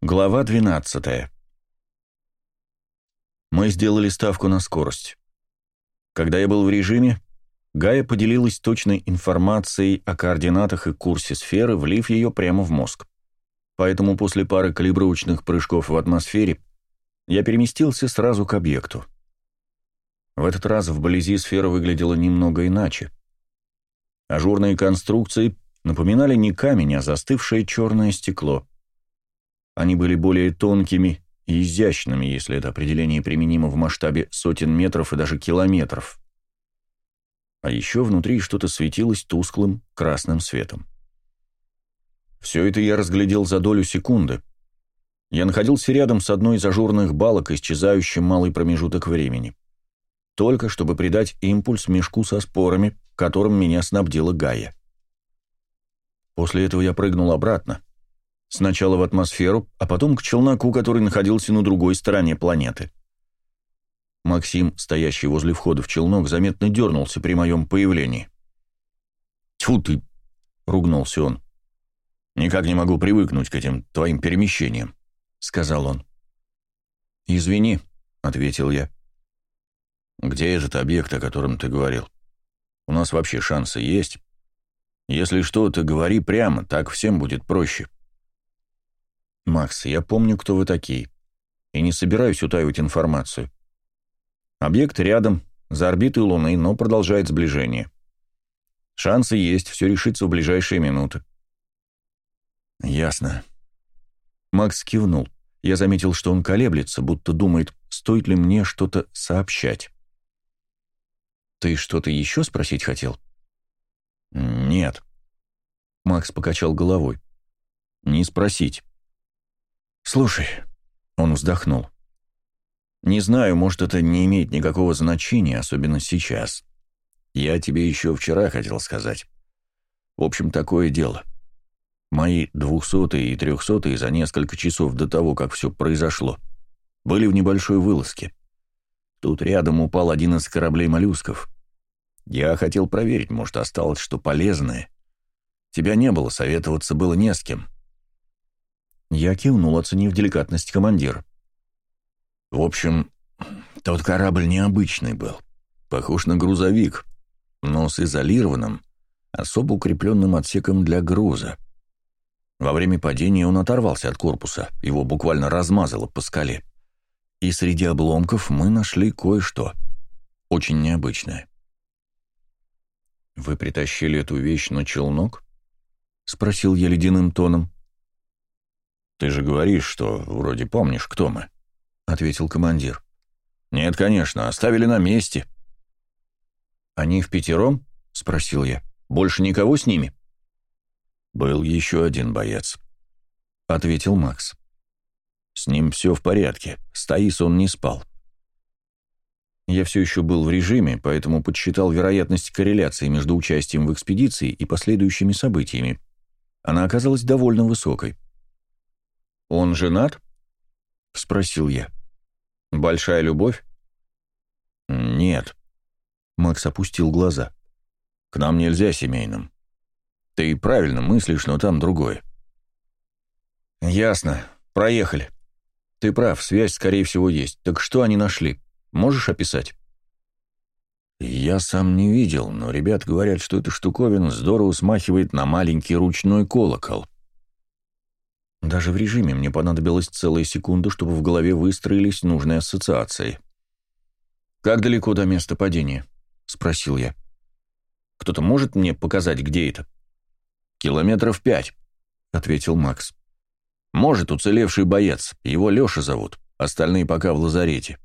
Глава 12. Мы сделали ставку на скорость. Когда я был в режиме, Гая поделилась точной информацией о координатах и курсе сферы, влив ее прямо в мозг. Поэтому после пары калибровочных прыжков в атмосфере я переместился сразу к объекту. В этот раз вблизи сфера выглядела немного иначе. Ажурные конструкции напоминали не камень, а застывшее черное стекло. Они были более тонкими и изящными, если это определение применимо в масштабе сотен метров и даже километров. А еще внутри что-то светилось тусклым красным светом. Все это я разглядел за долю секунды. Я находился рядом с одной из ажурных балок, исчезающим малый промежуток времени. Только чтобы придать импульс мешку со спорами, которым меня снабдила Гая. После этого я прыгнул обратно, Сначала в атмосферу, а потом к челноку, который находился на другой стороне планеты. Максим, стоящий возле входа в челнок, заметно дернулся при моем появлении. «Тьфу ты!» — ругнулся он. «Никак не могу привыкнуть к этим твоим перемещениям», — сказал он. «Извини», — ответил я. «Где этот объект, о котором ты говорил? У нас вообще шансы есть? Если что, то говори прямо, так всем будет проще». «Макс, я помню, кто вы такие, и не собираюсь утаивать информацию. Объект рядом, за орбитой Луны, но продолжает сближение. Шансы есть, все решится в ближайшие минуты». «Ясно». Макс кивнул. Я заметил, что он колеблется, будто думает, стоит ли мне что-то сообщать. «Ты что-то еще спросить хотел?» «Нет». Макс покачал головой. «Не спросить. «Слушай», — он вздохнул, — «не знаю, может, это не имеет никакого значения, особенно сейчас. Я тебе еще вчера хотел сказать. В общем, такое дело. Мои двухсотые и трехсотые за несколько часов до того, как все произошло, были в небольшой вылазке. Тут рядом упал один из кораблей моллюсков. Я хотел проверить, может, осталось что полезное. Тебя не было, советоваться было не с кем. Я кивнул, оценив деликатность командира. В общем, тот корабль необычный был. Похож на грузовик, но с изолированным, особо укрепленным отсеком для груза. Во время падения он оторвался от корпуса, его буквально размазало по скале. И среди обломков мы нашли кое-что. Очень необычное. «Вы притащили эту вещь на челнок?» — спросил я ледяным тоном. «Ты же говоришь, что вроде помнишь, кто мы», — ответил командир. «Нет, конечно, оставили на месте». «Они в пятером?» — спросил я. «Больше никого с ними?» «Был еще один боец», — ответил Макс. «С ним все в порядке. С Таис он не спал». Я все еще был в режиме, поэтому подсчитал вероятность корреляции между участием в экспедиции и последующими событиями. Она оказалась довольно высокой. «Он женат?» — спросил я. «Большая любовь?» «Нет». Макс опустил глаза. «К нам нельзя семейным. Ты правильно мыслишь, но там другое». «Ясно. Проехали. Ты прав, связь, скорее всего, есть. Так что они нашли? Можешь описать?» «Я сам не видел, но ребят говорят, что эта штуковина здорово смахивает на маленький ручной колокол». Даже в режиме мне понадобилась целая секунда, чтобы в голове выстроились нужные ассоциации. «Как далеко до места падения?» — спросил я. «Кто-то может мне показать, где это?» «Километров пять», — ответил Макс. «Может, уцелевший боец. Его Леша зовут. Остальные пока в лазарете».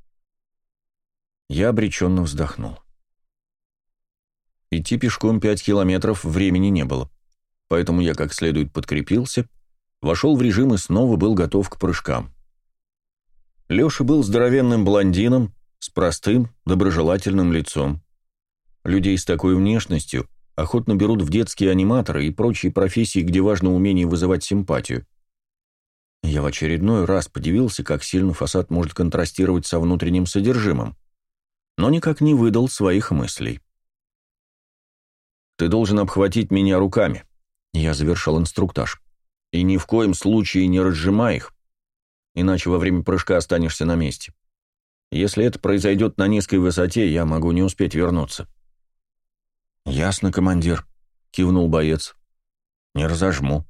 Я обреченно вздохнул. Идти пешком пять километров времени не было, поэтому я как следует подкрепился — вошел в режим и снова был готов к прыжкам. Леша был здоровенным блондином с простым, доброжелательным лицом. Людей с такой внешностью охотно берут в детские аниматоры и прочие профессии, где важно умение вызывать симпатию. Я в очередной раз подивился, как сильно фасад может контрастировать со внутренним содержимым, но никак не выдал своих мыслей. «Ты должен обхватить меня руками», — я завершил инструктаж. И ни в коем случае не разжимай их. иначе во время прыжка останешься на месте. Если это произойдет на низкой высоте, я могу не успеть вернуться». «Ясно, командир», — кивнул боец. «Не разожму».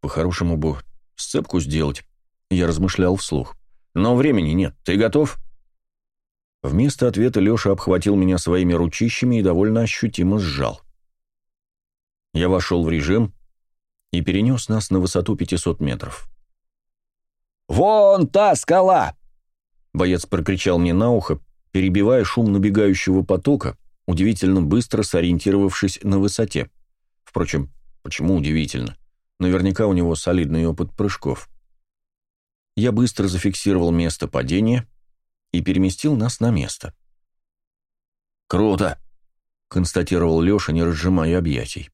«По-хорошему бы сцепку сделать», — я размышлял вслух. «Но времени нет. Ты готов?» Вместо ответа Леша обхватил меня своими ручищами и довольно ощутимо сжал. Я вошел в режим и перенес нас на высоту 500 метров. «Вон та скала!» Боец прокричал мне на ухо, перебивая шум набегающего потока, удивительно быстро сориентировавшись на высоте. Впрочем, почему удивительно? Наверняка у него солидный опыт прыжков. Я быстро зафиксировал место падения и переместил нас на место. «Круто!» — констатировал Леша, не разжимая объятий.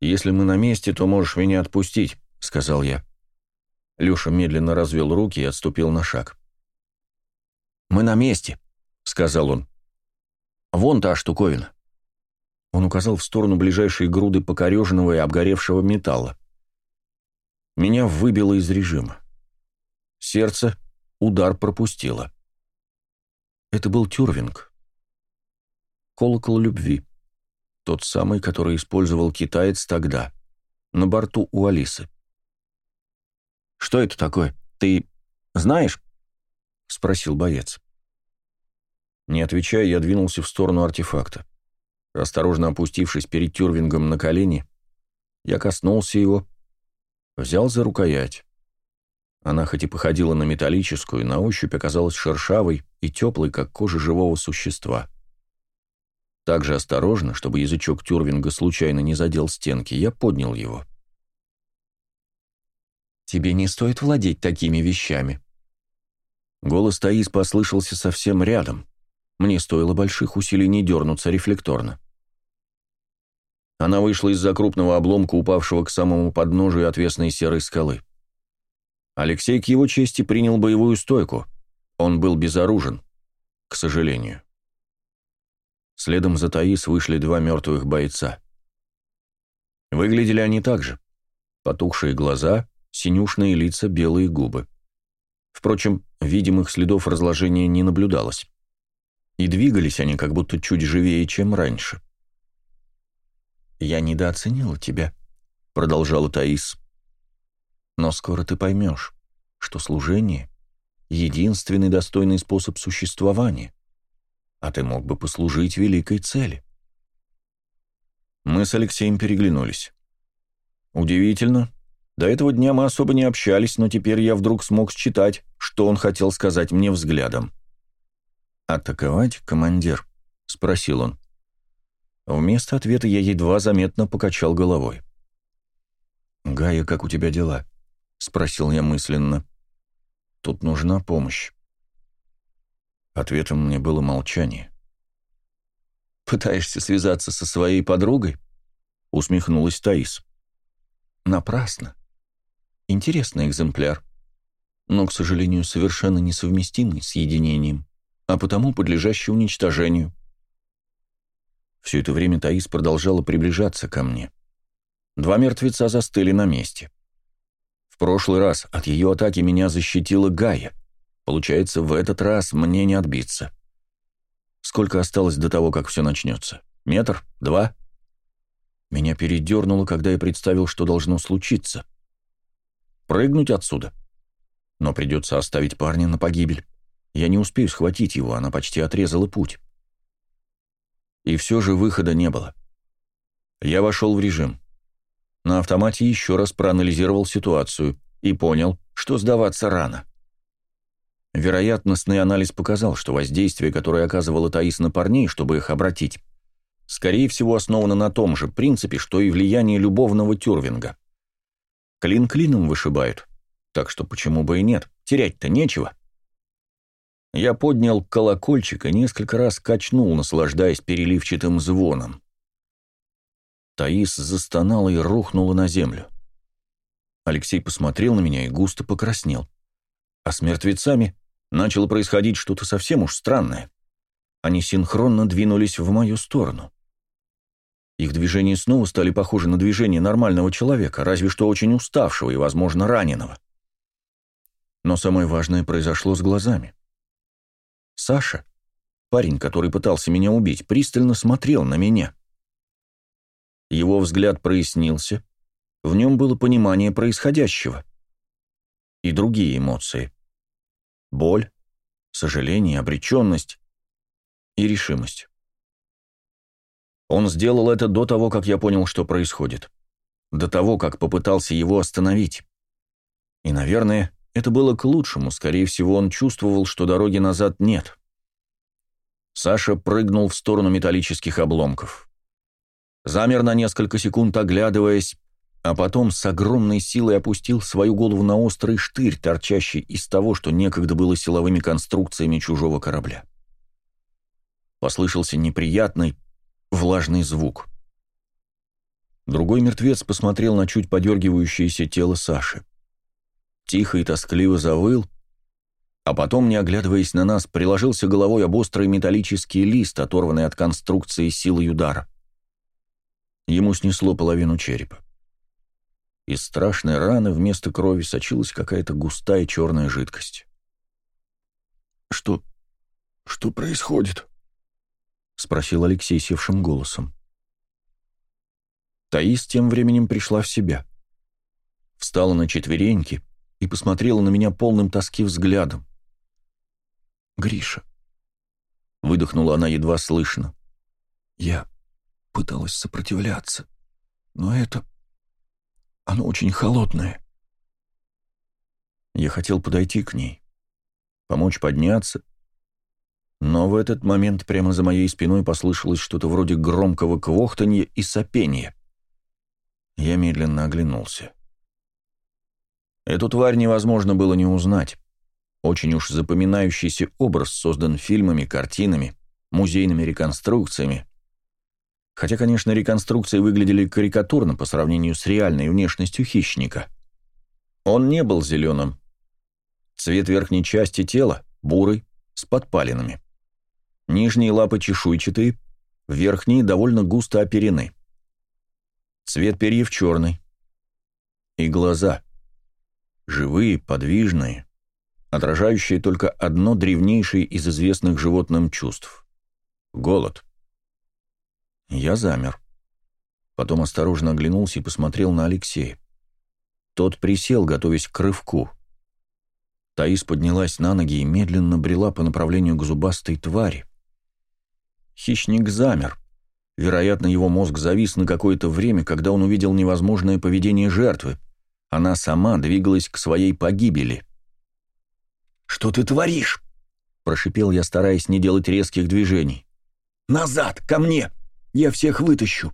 «Если мы на месте, то можешь меня отпустить», — сказал я. Леша медленно развел руки и отступил на шаг. «Мы на месте», — сказал он. «Вон та штуковина». Он указал в сторону ближайшей груды покореженного и обгоревшего металла. Меня выбило из режима. Сердце удар пропустило. Это был тюрвинг. Колокол любви. Тот самый, который использовал китаец тогда, на борту у Алисы. «Что это такое? Ты знаешь?» — спросил боец. Не отвечая, я двинулся в сторону артефакта. Осторожно опустившись перед Тюрвингом на колени, я коснулся его, взял за рукоять. Она хоть и походила на металлическую, на ощупь оказалась шершавой и теплой, как кожа живого существа. Так же осторожно, чтобы язычок Тюрвинга случайно не задел стенки, я поднял его. «Тебе не стоит владеть такими вещами», Голос Таис послышался совсем рядом. Мне стоило больших усилий не дернуться рефлекторно. Она вышла из-за крупного обломка, упавшего к самому подножию отвесной серой скалы. Алексей к его чести принял боевую стойку. Он был безоружен, к сожалению. Следом за Таис вышли два мертвых бойца. Выглядели они так же. Потухшие глаза, синюшные лица, белые губы. Впрочем, видимых следов разложения не наблюдалось. И двигались они как будто чуть живее, чем раньше. «Я недооценила тебя», — продолжала Таис. «Но скоро ты поймешь, что служение — единственный достойный способ существования, а ты мог бы послужить великой цели». Мы с Алексеем переглянулись. Удивительно, до этого дня мы особо не общались, но теперь я вдруг смог считать, что он хотел сказать мне взглядом. «Атаковать, командир?» — спросил он. Вместо ответа я едва заметно покачал головой. «Гая, как у тебя дела?» — спросил я мысленно. «Тут нужна помощь». Ответом мне было молчание. «Пытаешься связаться со своей подругой?» — усмехнулась Таис. «Напрасно. Интересный экземпляр, но, к сожалению, совершенно несовместимый с единением, а потому подлежащий уничтожению. Все это время Таис продолжала приближаться ко мне. Два мертвеца застыли на месте. В прошлый раз от ее атаки меня защитила Гая. Получается, в этот раз мне не отбиться. Сколько осталось до того, как все начнется? Метр? Два? Меня передернуло, когда я представил, что должно случиться — Прыгнуть отсюда. Но придется оставить парня на погибель. Я не успею схватить его, она почти отрезала путь. И все же выхода не было. Я вошел в режим. На автомате еще раз проанализировал ситуацию и понял, что сдаваться рано. Вероятностный анализ показал, что воздействие, которое оказывала Таис на парней, чтобы их обратить, скорее всего основано на том же принципе, что и влияние любовного тюрвинга. Клин клином вышибают. Так что почему бы и нет? Терять-то нечего. Я поднял колокольчик и несколько раз качнул, наслаждаясь переливчатым звоном. Таис застонала и рухнула на землю. Алексей посмотрел на меня и густо покраснел. А с мертвецами начало происходить что-то совсем уж странное. Они синхронно двинулись в мою сторону. Их движения снова стали похожи на движения нормального человека, разве что очень уставшего и, возможно, раненого. Но самое важное произошло с глазами. Саша, парень, который пытался меня убить, пристально смотрел на меня. Его взгляд прояснился, в нем было понимание происходящего. И другие эмоции. Боль, сожаление, обреченность и решимость. Он сделал это до того, как я понял, что происходит. До того, как попытался его остановить. И, наверное, это было к лучшему. Скорее всего, он чувствовал, что дороги назад нет. Саша прыгнул в сторону металлических обломков. Замер на несколько секунд, оглядываясь, а потом с огромной силой опустил свою голову на острый штырь, торчащий из того, что некогда было силовыми конструкциями чужого корабля. Послышался неприятный, влажный звук. Другой мертвец посмотрел на чуть подергивающееся тело Саши. Тихо и тоскливо завыл, а потом, не оглядываясь на нас, приложился головой об острый металлический лист, оторванный от конструкции силой удара. Ему снесло половину черепа. Из страшной раны вместо крови сочилась какая-то густая черная жидкость. «Что... что происходит?» — спросил Алексей севшим голосом. Таис тем временем пришла в себя. Встала на четвереньки и посмотрела на меня полным тоски взглядом. «Гриша», — выдохнула она едва слышно. «Я пыталась сопротивляться, но это...» Оно очень холодное. Я хотел подойти к ней, помочь подняться, но в этот момент прямо за моей спиной послышалось что-то вроде громкого квохтанья и сопения. Я медленно оглянулся. Эту тварь невозможно было не узнать. Очень уж запоминающийся образ создан фильмами, картинами, музейными реконструкциями, Хотя, конечно, реконструкции выглядели карикатурно по сравнению с реальной внешностью хищника. Он не был зеленым. Цвет верхней части тела – бурый, с подпалинами. Нижние лапы чешуйчатые, верхние довольно густо оперены. Цвет перьев черный. И глаза. Живые, подвижные, отражающие только одно древнейшее из известных животным чувств – голод. Я замер. Потом осторожно оглянулся и посмотрел на Алексея. Тот присел, готовясь к рывку. Таис поднялась на ноги и медленно брела по направлению к зубастой твари. Хищник замер. Вероятно, его мозг завис на какое-то время, когда он увидел невозможное поведение жертвы. Она сама двигалась к своей погибели. «Что ты творишь?» – прошипел я, стараясь не делать резких движений. «Назад, ко мне!» Я всех вытащу».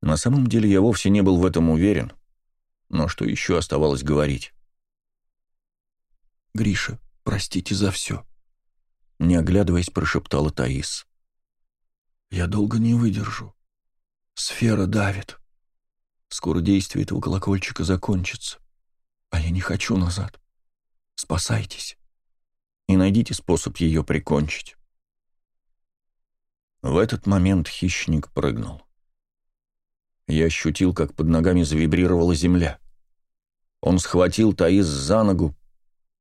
На самом деле я вовсе не был в этом уверен. Но что еще оставалось говорить? «Гриша, простите за все», — не оглядываясь, прошептала Таис. «Я долго не выдержу. Сфера давит. Скоро действие этого колокольчика закончится. А я не хочу назад. Спасайтесь. И найдите способ ее прикончить». В этот момент хищник прыгнул. Я ощутил, как под ногами завибрировала земля. Он схватил Таис за ногу,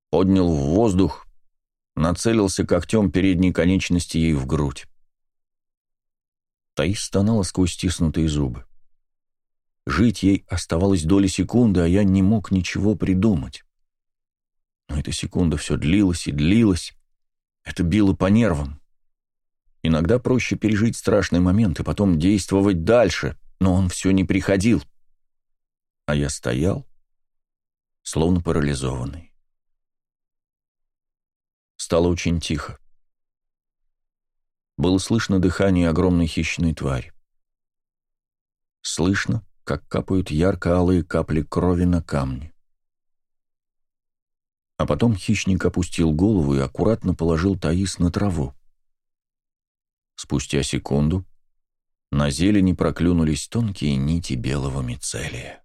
поднял в воздух, нацелился когтем передней конечности ей в грудь. Таис стонала сквозь стиснутые зубы. Жить ей оставалось доли секунды, а я не мог ничего придумать. Но эта секунда все длилась и длилась. Это било по нервам. Иногда проще пережить страшный момент и потом действовать дальше, но он все не приходил. А я стоял, словно парализованный. Стало очень тихо. Было слышно дыхание огромной хищной твари. Слышно, как капают ярко-алые капли крови на камни. А потом хищник опустил голову и аккуратно положил Таис на траву. Спустя секунду на зелени проклюнулись тонкие нити белого мицелия.